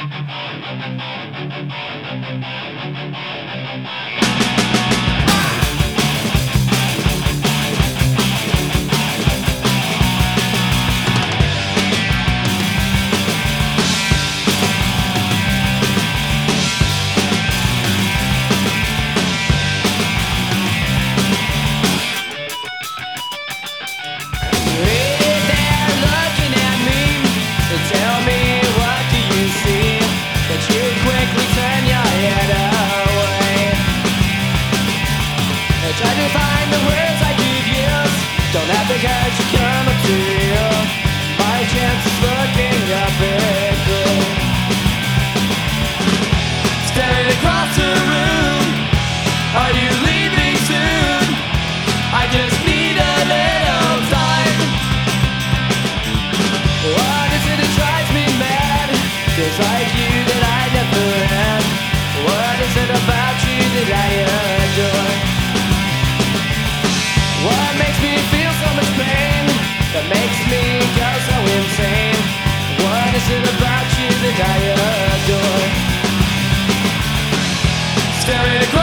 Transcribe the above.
Thank you. To find the words I use. Don't have the courage to come up to you. My chance is looking across the room. Are you leaving soon? I just need a little time. What is it that drives me mad? Like you something about you that I adore. Staring across.